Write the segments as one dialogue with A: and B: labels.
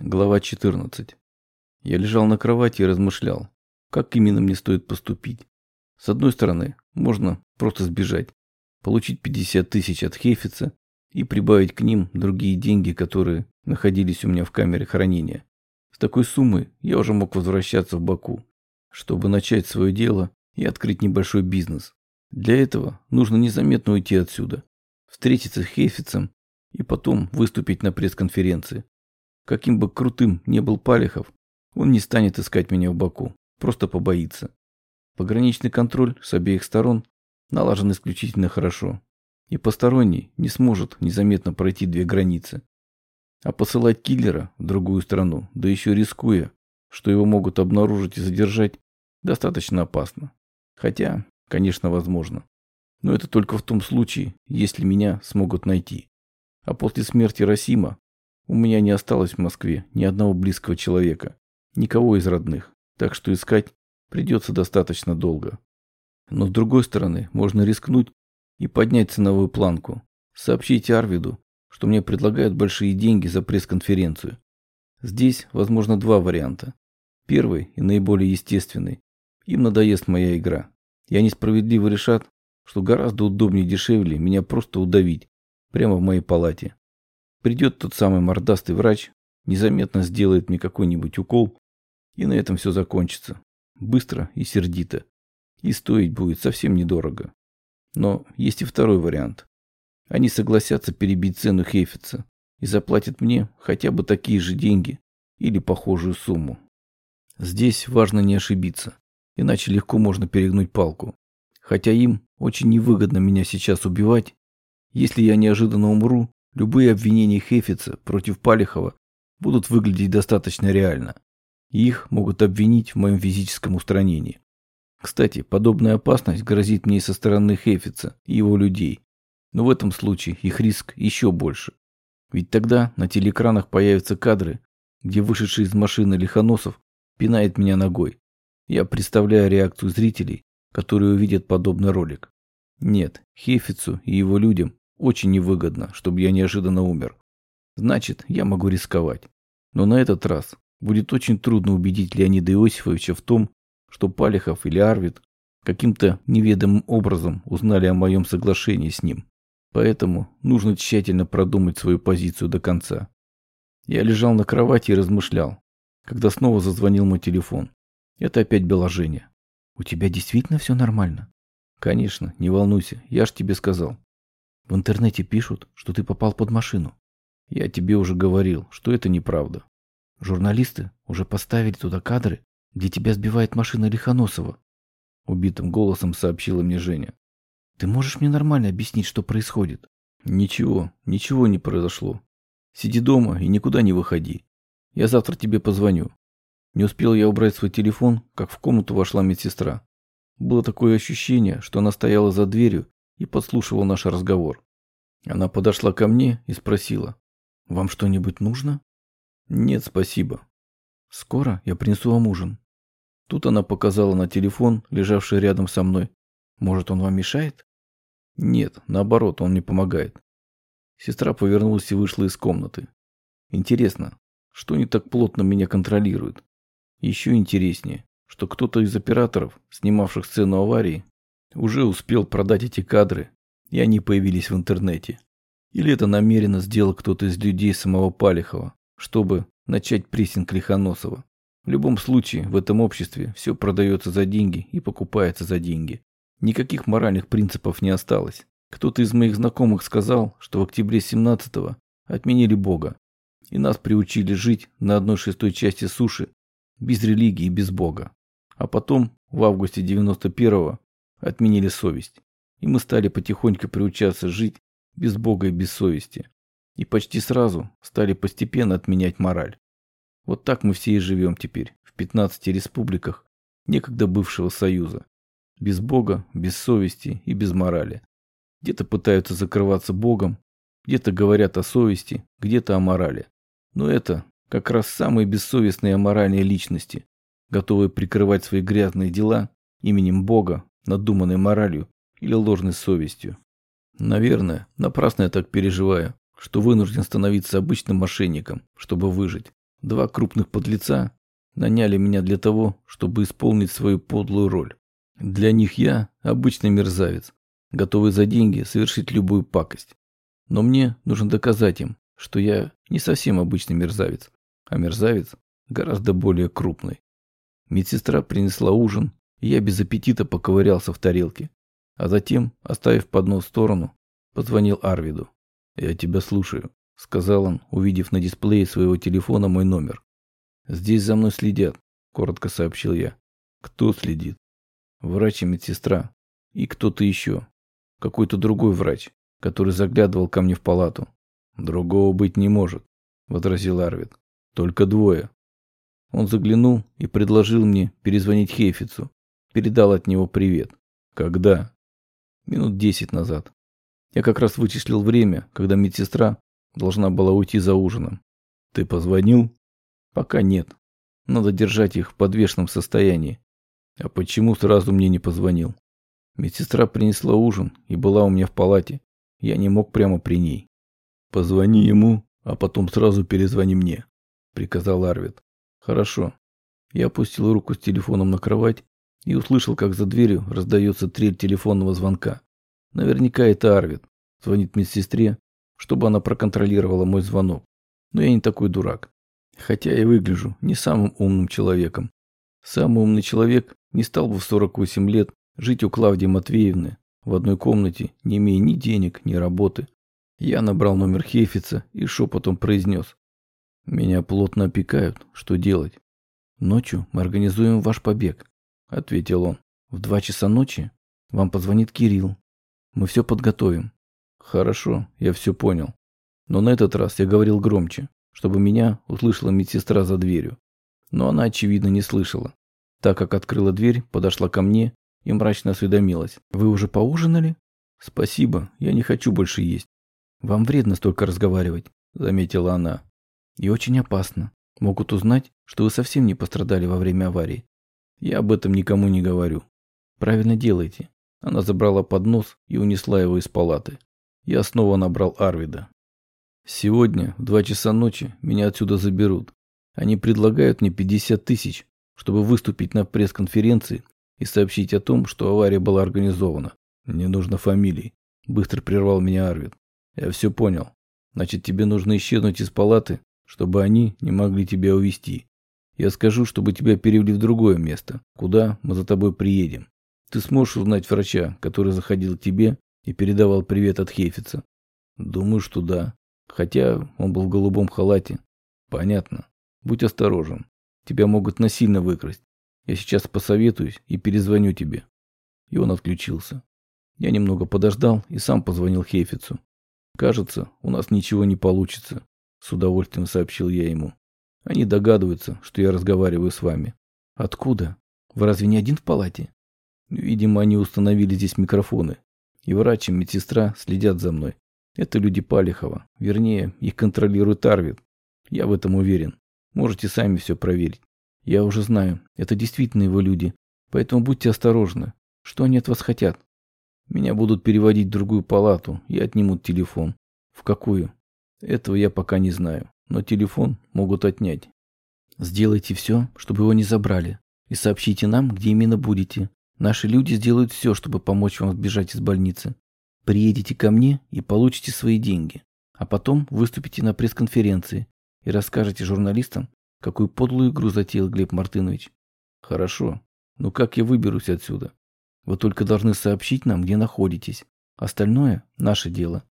A: Глава 14. Я лежал на кровати и размышлял, как именно мне стоит поступить. С одной стороны, можно просто сбежать, получить 50 тысяч от Хефица и прибавить к ним другие деньги, которые находились у меня в камере хранения. С такой суммой я уже мог возвращаться в Баку, чтобы начать свое дело и открыть небольшой бизнес. Для этого нужно незаметно уйти отсюда, встретиться с Хефицем и потом выступить на пресс-конференции. Каким бы крутым не был Палихов, он не станет искать меня в Баку, просто побоится. Пограничный контроль с обеих сторон налажен исключительно хорошо, и посторонний не сможет незаметно пройти две границы. А посылать киллера в другую страну, да еще рискуя, что его могут обнаружить и задержать, достаточно опасно. Хотя, конечно, возможно. Но это только в том случае, если меня смогут найти. А после смерти Расима у меня не осталось в Москве ни одного близкого человека, никого из родных, так что искать придется достаточно долго. Но с другой стороны, можно рискнуть и поднять ценовую планку. Сообщить Арвиду, что мне предлагают большие деньги за пресс-конференцию. Здесь, возможно, два варианта. Первый и наиболее естественный. Им надоест моя игра. И они справедливо решат, что гораздо удобнее и дешевле меня просто удавить прямо в моей палате. Придет тот самый мордастый врач, незаметно сделает мне какой-нибудь укол, и на этом все закончится. Быстро и сердито. И стоить будет совсем недорого. Но есть и второй вариант. Они согласятся перебить цену Хейфица и заплатят мне хотя бы такие же деньги или похожую сумму. Здесь важно не ошибиться, иначе легко можно перегнуть палку. Хотя им очень невыгодно меня сейчас убивать. Если я неожиданно умру, Любые обвинения Хефица против Палихова будут выглядеть достаточно реально. Их могут обвинить в моем физическом устранении. Кстати, подобная опасность грозит мне со стороны Хефица и его людей. Но в этом случае их риск еще больше. Ведь тогда на телеэкранах появятся кадры, где вышедший из машины Лихоносов пинает меня ногой. Я представляю реакцию зрителей, которые увидят подобный ролик. Нет, Хефицу и его людям очень невыгодно, чтобы я неожиданно умер. Значит, я могу рисковать. Но на этот раз будет очень трудно убедить Леонида Иосифовича в том, что Палихов или Арвид каким-то неведомым образом узнали о моем соглашении с ним. Поэтому нужно тщательно продумать свою позицию до конца. Я лежал на кровати и размышлял, когда снова зазвонил мой телефон. Это опять была Женя. «У тебя действительно все нормально?» «Конечно, не волнуйся, я ж тебе сказал. В интернете пишут, что ты попал под машину. Я тебе уже говорил, что это неправда. Журналисты уже поставили туда кадры, где тебя сбивает машина Лихоносова. Убитым голосом сообщила мне Женя. Ты можешь мне нормально объяснить, что происходит? Ничего, ничего не произошло. Сиди дома и никуда не выходи. Я завтра тебе позвоню. Не успел я убрать свой телефон, как в комнату вошла медсестра. Было такое ощущение, что она стояла за дверью и подслушивал наш разговор. Она подошла ко мне и спросила, «Вам что-нибудь нужно?» «Нет, спасибо. Скоро я принесу вам ужин». Тут она показала на телефон, лежавший рядом со мной. «Может, он вам мешает?» «Нет, наоборот, он мне помогает». Сестра повернулась и вышла из комнаты. «Интересно, что не так плотно меня контролирует?» Еще интереснее, что кто-то из операторов, снимавших сцену аварии, уже успел продать эти кадры, и они появились в интернете. Или это намеренно сделал кто-то из людей самого Палихова, чтобы начать прессинг Лихоносова. В любом случае, в этом обществе все продается за деньги и покупается за деньги. Никаких моральных принципов не осталось. Кто-то из моих знакомых сказал, что в октябре 17-го отменили Бога, и нас приучили жить на одной шестой части суши без религии и без Бога. А потом, в августе 91-го, отменили совесть, и мы стали потихоньку приучаться жить без Бога и без совести. И почти сразу стали постепенно отменять мораль. Вот так мы все и живем теперь, в 15 республиках, некогда бывшего Союза. Без Бога, без совести и без морали. Где-то пытаются закрываться Богом, где-то говорят о совести, где-то о морали. Но это как раз самые бессовестные аморальные личности, готовые прикрывать свои грязные дела именем Бога, надуманной моралью или ложной совестью. Наверное, напрасно я так переживаю, что вынужден становиться обычным мошенником, чтобы выжить. Два крупных подлеца наняли меня для того, чтобы исполнить свою подлую роль. Для них я обычный мерзавец, готовый за деньги совершить любую пакость. Но мне нужно доказать им, что я не совсем обычный мерзавец, а мерзавец гораздо более крупный. Медсестра принесла ужин, я без аппетита поковырялся в тарелке, а затем, оставив поднос в сторону, позвонил Арвиду. «Я тебя слушаю», — сказал он, увидев на дисплее своего телефона мой номер. «Здесь за мной следят», — коротко сообщил я. «Кто следит?» «Врач и медсестра. И кто-то еще. Какой-то другой врач, который заглядывал ко мне в палату. Другого быть не может», — возразил Арвид. «Только двое». Он заглянул и предложил мне перезвонить Хейфицу. Передал от него привет. «Когда?» «Минут десять назад. Я как раз вычислил время, когда медсестра должна была уйти за ужином. Ты позвонил?» Пока нет. Надо держать их в подвешенном состоянии. А почему сразу мне не позвонил? Медсестра принесла ужин и была у меня в палате. Я не мог прямо при ней. Позвони ему, а потом сразу перезвони мне, приказал Арвид. Хорошо. Я опустил руку с телефоном на кровать и услышал, как за дверью раздается трель телефонного звонка. Наверняка это Арвид. Звонит медсестре, чтобы она проконтролировала мой звонок. Но я не такой дурак. Хотя я выгляжу не самым умным человеком. Самый умный человек не стал бы в 48 лет жить у Клавдии Матвеевны в одной комнате, не имея ни денег, ни работы. Я набрал номер Хейфица и шепотом произнес. Меня плотно опекают. Что делать? Ночью мы организуем ваш побег, ответил он. В два часа ночи вам позвонит Кирилл. Мы все подготовим. Хорошо, я все понял. Но на этот раз я говорил громче чтобы меня услышала медсестра за дверью. Но она, очевидно, не слышала, так как открыла дверь, подошла ко мне и мрачно осведомилась. «Вы уже поужинали?» «Спасибо, я не хочу больше есть». «Вам вредно столько разговаривать», — заметила она. «И очень опасно. Могут узнать, что вы совсем не пострадали во время аварии. Я об этом никому не говорю». «Правильно делаете». Она забрала поднос и унесла его из палаты. Я снова набрал Арвида. Сегодня в два часа ночи меня отсюда заберут. Они предлагают мне 50 тысяч, чтобы выступить на пресс-конференции и сообщить о том, что авария была организована. Мне нужно фамилии. Быстро прервал меня Арвид. Я все понял. Значит, тебе нужно исчезнуть из палаты, чтобы они не могли тебя увезти. Я скажу, чтобы тебя перевели в другое место, куда мы за тобой приедем. Ты сможешь узнать врача, который заходил к тебе и передавал привет от Хефица? Думаю, что да. Хотя он был в голубом халате. Понятно. Будь осторожен. Тебя могут насильно выкрасть. Я сейчас посоветуюсь и перезвоню тебе. И он отключился. Я немного подождал и сам позвонил Хейфицу. Кажется, у нас ничего не получится, с удовольствием сообщил я ему. Они догадываются, что я разговариваю с вами. Откуда? Вы разве не один в палате? Видимо, они установили здесь микрофоны. И врач и медсестра следят за мной. Это люди Палихова. Вернее, их контролирует Арвид. Я в этом уверен. Можете сами все проверить. Я уже знаю, это действительно его люди. Поэтому будьте осторожны. Что они от вас хотят? Меня будут переводить в другую палату и отнимут телефон. В какую? Этого я пока не знаю. Но телефон могут отнять. Сделайте все, чтобы его не забрали. И сообщите нам, где именно будете. Наши люди сделают все, чтобы помочь вам сбежать из больницы. Приедете ко мне и получите свои деньги, а потом выступите на пресс-конференции и расскажете журналистам, какую подлую игру затеял Глеб Мартынович. Хорошо, но как я выберусь отсюда? Вы только должны сообщить нам, где находитесь. Остальное – наше дело.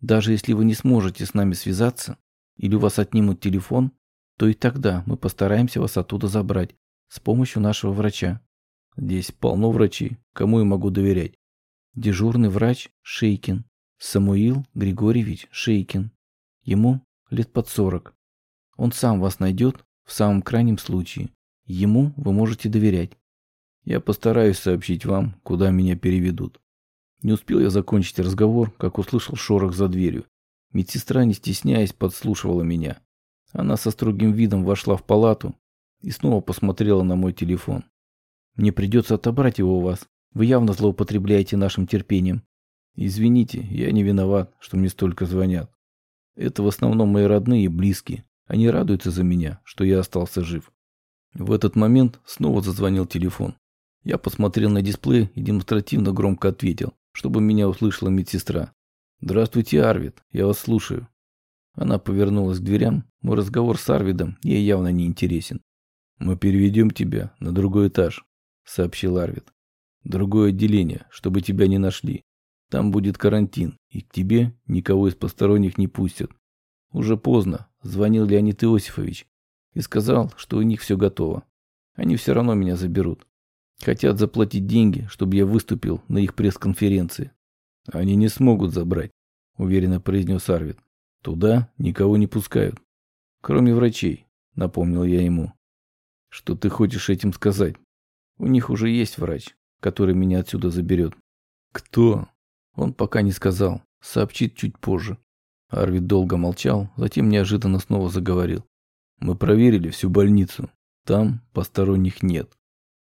A: Даже если вы не сможете с нами связаться или у вас отнимут телефон, то и тогда мы постараемся вас оттуда забрать с помощью нашего врача. Здесь полно врачей, кому я могу доверять. Дежурный врач Шейкин. Самуил Григорьевич Шейкин. Ему лет под сорок. Он сам вас найдет в самом крайнем случае. Ему вы можете доверять. Я постараюсь сообщить вам, куда меня переведут. Не успел я закончить разговор, как услышал шорох за дверью. Медсестра, не стесняясь, подслушивала меня. Она со строгим видом вошла в палату и снова посмотрела на мой телефон. Мне придется отобрать его у вас, вы явно злоупотребляете нашим терпением. Извините, я не виноват, что мне столько звонят. Это в основном мои родные и близкие. Они радуются за меня, что я остался жив. В этот момент снова зазвонил телефон. Я посмотрел на дисплей и демонстративно громко ответил, чтобы меня услышала медсестра. «Здравствуйте, Арвид, я вас слушаю». Она повернулась к дверям. Мой разговор с Арвидом ей явно не интересен. «Мы переведем тебя на другой этаж», — сообщил Арвид. «Другое отделение, чтобы тебя не нашли. Там будет карантин, и к тебе никого из посторонних не пустят. Уже поздно, звонил Леонид Иосифович и сказал, что у них все готово. Они все равно меня заберут. Хотят заплатить деньги, чтобы я выступил на их пресс-конференции. Они не смогут забрать, уверенно произнес Арвид. Туда никого не пускают. Кроме врачей, напомнил я ему. Что ты хочешь этим сказать? У них уже есть врач, который меня отсюда заберет. Кто? Он пока не сказал. Сообщит чуть позже. Арвид долго молчал, затем неожиданно снова заговорил. Мы проверили всю больницу. Там посторонних нет.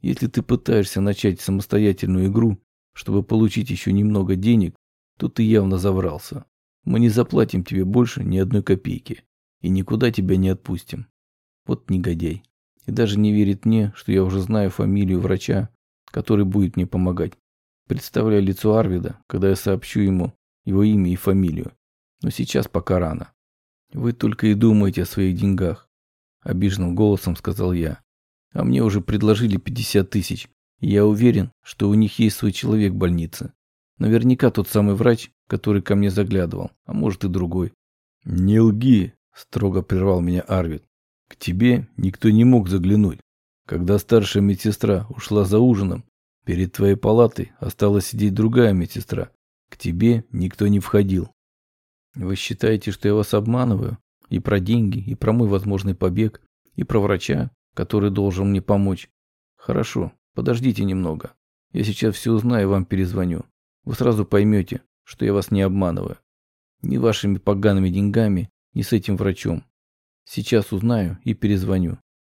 A: Если ты пытаешься начать самостоятельную игру, чтобы получить еще немного денег, то ты явно заврался. Мы не заплатим тебе больше ни одной копейки. И никуда тебя не отпустим. Вот негодяй. И даже не верит мне, что я уже знаю фамилию врача, который будет мне помогать. Представляю лицо Арвида, когда я сообщу ему его имя и фамилию. Но сейчас пока рано. Вы только и думаете о своих деньгах. Обиженным голосом сказал я. А мне уже предложили 50 тысяч. Я уверен, что у них есть свой человек в больнице. Наверняка тот самый врач, который ко мне заглядывал, а может и другой. Не лги, строго прервал меня Арвид. К тебе никто не мог заглянуть. Когда старшая медсестра ушла за ужином, перед твоей палатой осталась сидеть другая медсестра. К тебе никто не входил. Вы считаете, что я вас обманываю? И про деньги, и про мой возможный побег, и про врача, который должен мне помочь. Хорошо, подождите немного. Я сейчас все узнаю и вам перезвоню. Вы сразу поймете, что я вас не обманываю. Ни вашими погаными деньгами, ни с этим врачом. Сейчас узнаю и перезвоню.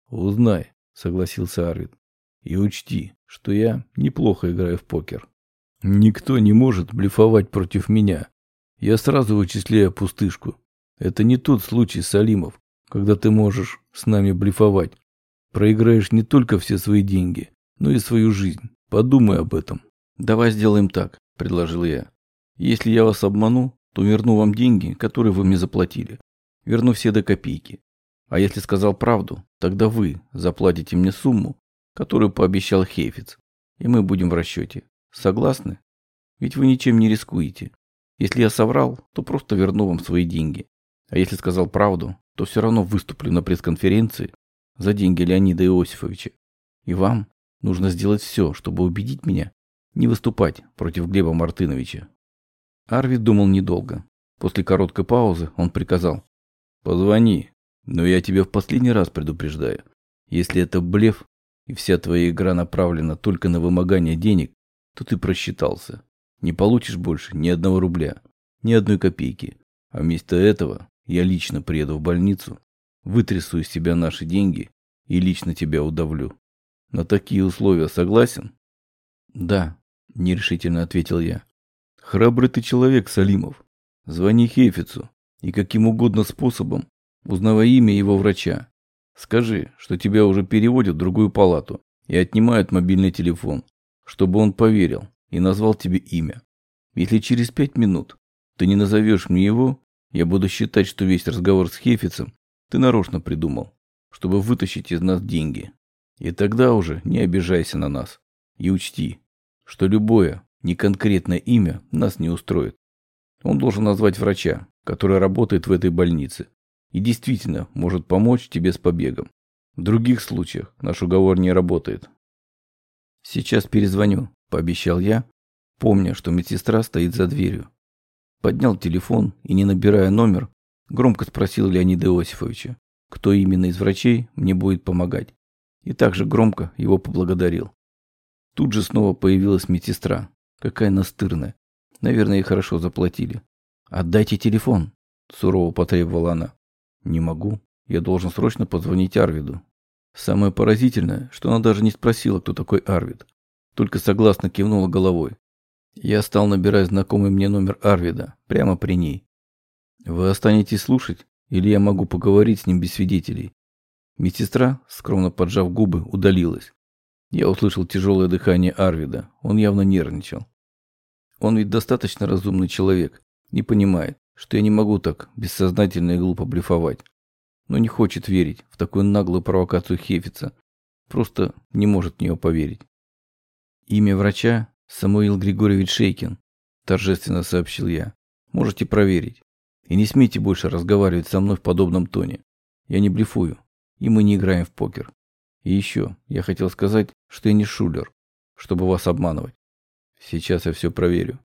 A: Узнай, согласился Арвид. И учти, что я неплохо играю в покер. Никто не может блефовать против меня. Я сразу вычисляю пустышку. Это не тот случай, Салимов, когда ты можешь с нами блефовать. Проиграешь не только все свои деньги, но и свою жизнь. Подумай об этом. Давай сделаем так, предложил я. Если я вас обману, то верну вам деньги, которые вы мне заплатили. Верну все до копейки. А если сказал правду, тогда вы заплатите мне сумму, которую пообещал Хейфиц, и мы будем в расчете. Согласны? Ведь вы ничем не рискуете. Если я соврал, то просто верну вам свои деньги. А если сказал правду, то все равно выступлю на пресс-конференции за деньги Леонида Иосифовича. И вам нужно сделать все, чтобы убедить меня не выступать против Глеба Мартыновича. Арви думал недолго. После короткой паузы он приказал. «Позвони, но я тебя в последний раз предупреждаю. Если это блеф, и вся твоя игра направлена только на вымогание денег, то ты просчитался. Не получишь больше ни одного рубля, ни одной копейки. А вместо этого я лично приеду в больницу вытрясу из тебя наши деньги и лично тебя удавлю. На такие условия согласен? Да, нерешительно ответил я. Храбрый ты человек, Салимов. Звони Хефицу и каким угодно способом узнавай имя его врача. Скажи, что тебя уже переводят в другую палату и отнимают мобильный телефон, чтобы он поверил и назвал тебе имя. Если через пять минут ты не назовешь мне его, я буду считать, что весь разговор с Хефицем ты нарочно придумал, чтобы вытащить из нас деньги. И тогда уже не обижайся на нас. И учти, что любое неконкретное имя нас не устроит. Он должен назвать врача, который работает в этой больнице и действительно может помочь тебе с побегом. В других случаях наш уговор не работает. Сейчас перезвоню, пообещал я, помня, что медсестра стоит за дверью. Поднял телефон и, не набирая номер, Громко спросил Леонида Иосифовича, кто именно из врачей мне будет помогать. И также громко его поблагодарил. Тут же снова появилась медсестра. Какая настырная. Наверное, ей хорошо заплатили. «Отдайте телефон», – сурово потребовала она. «Не могу. Я должен срочно позвонить Арвиду». Самое поразительное, что она даже не спросила, кто такой Арвид. Только согласно кивнула головой. Я стал набирать знакомый мне номер Арвида прямо при ней. «Вы останетесь слушать или я могу поговорить с ним без свидетелей. Медсестра, скромно поджав губы, удалилась. Я услышал тяжелое дыхание Арвида. Он явно нервничал. Он ведь достаточно разумный человек. Не понимает, что я не могу так бессознательно и глупо блефовать. Но не хочет верить в такую наглую провокацию Хефица. Просто не может в нее поверить. Имя врача Самуил Григорьевич Шейкин, торжественно сообщил я. Можете проверить. И не смейте больше разговаривать со мной в подобном тоне. Я не блефую, и мы не играем в покер. И еще, я хотел сказать, что я не шулер, чтобы вас обманывать. Сейчас я все проверю.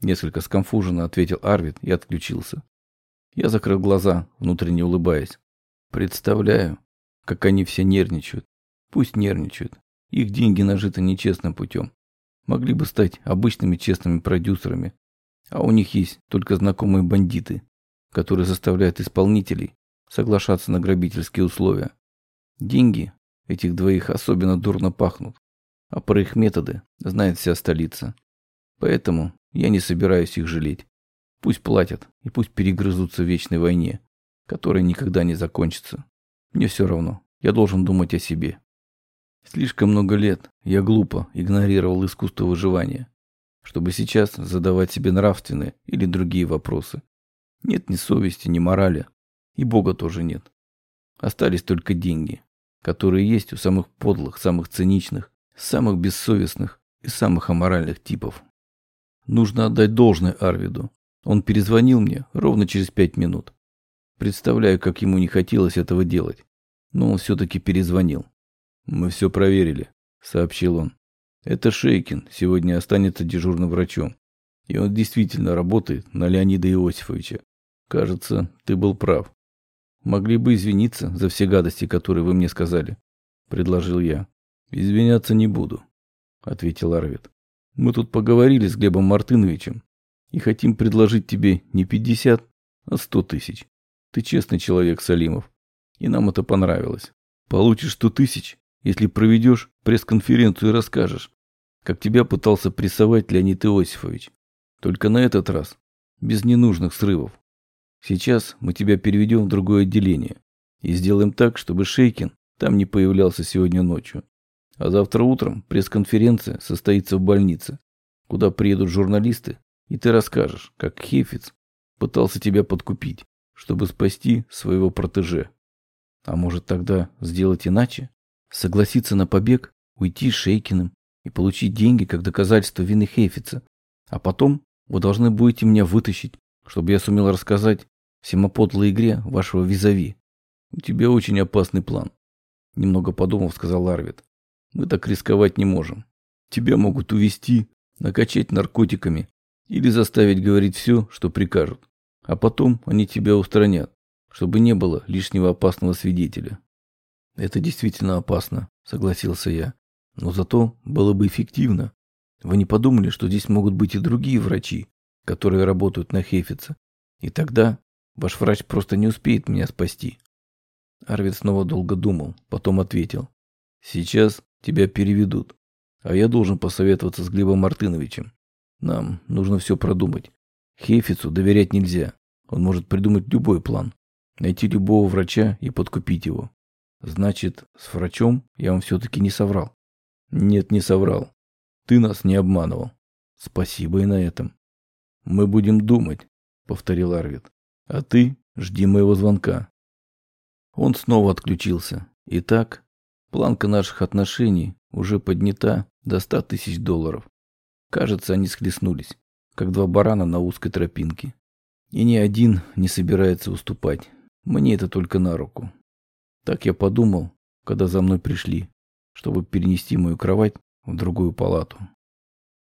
A: Несколько скомфуженно ответил Арвид и отключился. Я закрыл глаза, внутренне улыбаясь. Представляю, как они все нервничают. Пусть нервничают. Их деньги нажиты нечестным путем. Могли бы стать обычными честными продюсерами. А у них есть только знакомые бандиты, которые заставляют исполнителей соглашаться на грабительские условия. Деньги этих двоих особенно дурно пахнут, а про их методы знает вся столица. Поэтому я не собираюсь их жалеть. Пусть платят и пусть перегрызутся в вечной войне, которая никогда не закончится. Мне все равно, я должен думать о себе. Слишком много лет я глупо игнорировал искусство выживания, чтобы сейчас задавать себе нравственные или другие вопросы. Нет ни совести, ни морали, и Бога тоже нет. Остались только деньги, которые есть у самых подлых, самых циничных, самых бессовестных и самых аморальных типов. Нужно отдать должное Арвиду. Он перезвонил мне ровно через пять минут. Представляю, как ему не хотелось этого делать. Но он все-таки перезвонил. «Мы все проверили», — сообщил он. «Это Шейкин сегодня останется дежурным врачом. И он действительно работает на Леонида Иосифовича. Кажется, ты был прав. Могли бы извиниться за все гадости, которые вы мне сказали, предложил я. Извиняться не буду, ответил Арвид. Мы тут поговорили с Глебом Мартыновичем и хотим предложить тебе не пятьдесят, а сто тысяч. Ты честный человек, Салимов, и нам это понравилось. Получишь сто тысяч, если проведешь пресс-конференцию и расскажешь, как тебя пытался прессовать Леонид Иосифович. Только на этот раз без ненужных срывов. Сейчас мы тебя переведем в другое отделение и сделаем так, чтобы Шейкин там не появлялся сегодня ночью. А завтра утром пресс-конференция состоится в больнице, куда приедут журналисты, и ты расскажешь, как Хефиц пытался тебя подкупить, чтобы спасти своего протеже. А может тогда сделать иначе? Согласиться на побег, уйти с Шейкиным и получить деньги как доказательство вины Хефица. А потом вы должны будете меня вытащить чтобы я сумел рассказать всем о подлой игре вашего визави. У тебя очень опасный план. Немного подумав, сказал Арвид. Мы так рисковать не можем. Тебя могут увести, накачать наркотиками или заставить говорить все, что прикажут. А потом они тебя устранят, чтобы не было лишнего опасного свидетеля. Это действительно опасно, согласился я. Но зато было бы эффективно. Вы не подумали, что здесь могут быть и другие врачи, которые работают на Хефице. И тогда ваш врач просто не успеет меня спасти. Арвид снова долго думал, потом ответил. Сейчас тебя переведут, а я должен посоветоваться с Глебом Мартыновичем. Нам нужно все продумать. Хефицу доверять нельзя. Он может придумать любой план. Найти любого врача и подкупить его. Значит, с врачом я вам все-таки не соврал. Нет, не соврал. Ты нас не обманывал. Спасибо и на этом. «Мы будем думать», — повторил Арвид. «А ты жди моего звонка». Он снова отключился. Итак, планка наших отношений уже поднята до ста тысяч долларов. Кажется, они схлестнулись, как два барана на узкой тропинке. И ни один не собирается уступать. Мне это только на руку. Так я подумал, когда за мной пришли, чтобы перенести мою кровать в другую палату.